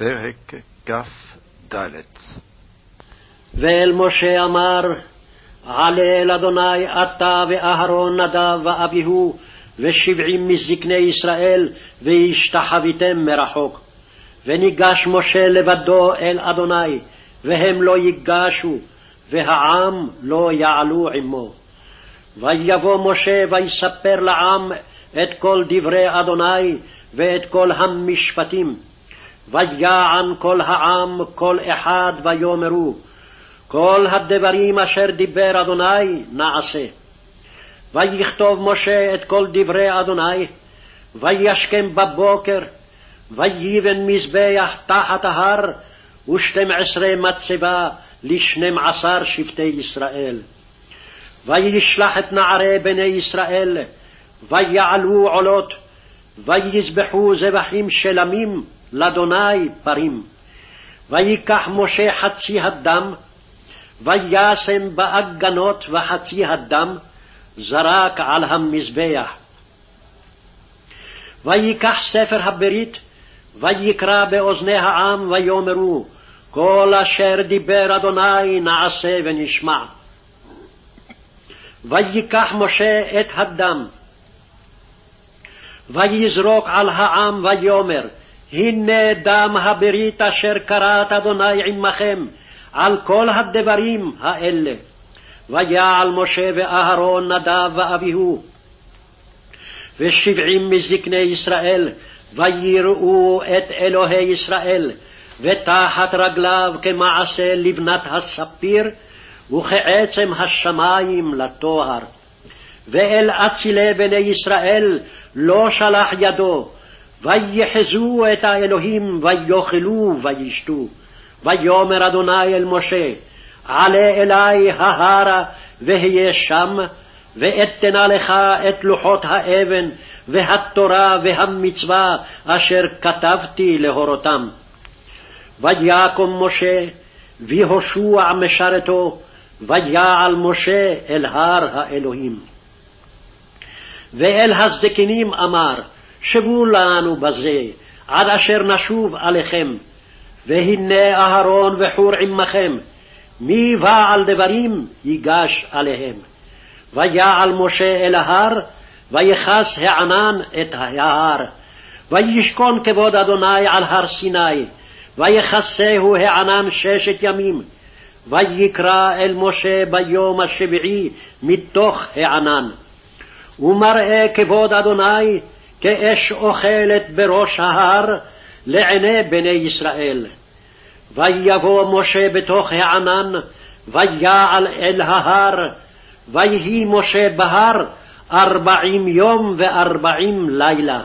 פרק כ"ד ואל משה אמר, עלה אל אדוני אתה ואהרון נדב ואביהו ושבעים מזקני ישראל, והשתחוויתם מרחוק. וניגש משה לבדו אל אדוני, והם לא ייגשו, והעם לא יעלו עמו. ויבוא משה ויספר לעם את כל דברי אדוני ואת כל המשפטים. ויען כל העם כל אחד ויאמרו, כל הדברים אשר דיבר אדוני נעשה. ויכתוב משה את כל דברי אדוני, וישכם בבוקר, ויבן מזבח תחת ההר, ושתים עשרה מצבה לשנים עשר שבטי ישראל. וישלח את נערי בני ישראל, ויעלו עולות, ויזבחו זבחים שלמים לאדוני פרים. ויקח משה חצי הדם, וישם באגנות וחצי הדם, זרק על המזבח. ויקח ספר הברית, ויקרא באוזני העם, ויאמרו, כל אשר דיבר אדוני נעשה ונשמע. ויקח משה את הדם, ויזרוק על העם, ויאמר, הנה דם הברית אשר קראת אדוני עמכם, על כל הדברים האלה. ויעל משה ואהרון נדב ואביהו, ושבעים מזקני ישראל, ויראו את אלוהי ישראל, ותחת רגליו כמעשה לבנת הספיר, וכעצם השמים לטוהר. ואל אצילי בני ישראל לא שלח ידו, ויחזו את האלוהים, ויאכלו וישתו. ויאמר אדוני אל משה, עלה אלי ההרה, והיה שם, ואתנה לך את לוחות האבן, והתורה והמצווה, אשר כתבתי להורותם. ויקום משה, ויהושע משרתו, ויעל משה אל הר האלוהים. ואל הזקנים אמר, שבו לנו בזה, עד אשר נשוב עליכם. והנה אהרון וחור עמכם, מי בעל דברים ייגש עליהם. ויעל משה אל ההר, ויכס הענן את ההר. וישכון כבוד אדוני על הר סיני, ויכסהו הענן ששת ימים. ויקרא אל משה ביום השביעי מתוך הענן. ומראה כבוד אדוני כאש אוכלת בראש ההר לעיני בני ישראל. ויבוא משה בתוך הענן, ויעל אל ההר, ויהי משה בהר ארבעים יום וארבעים לילה.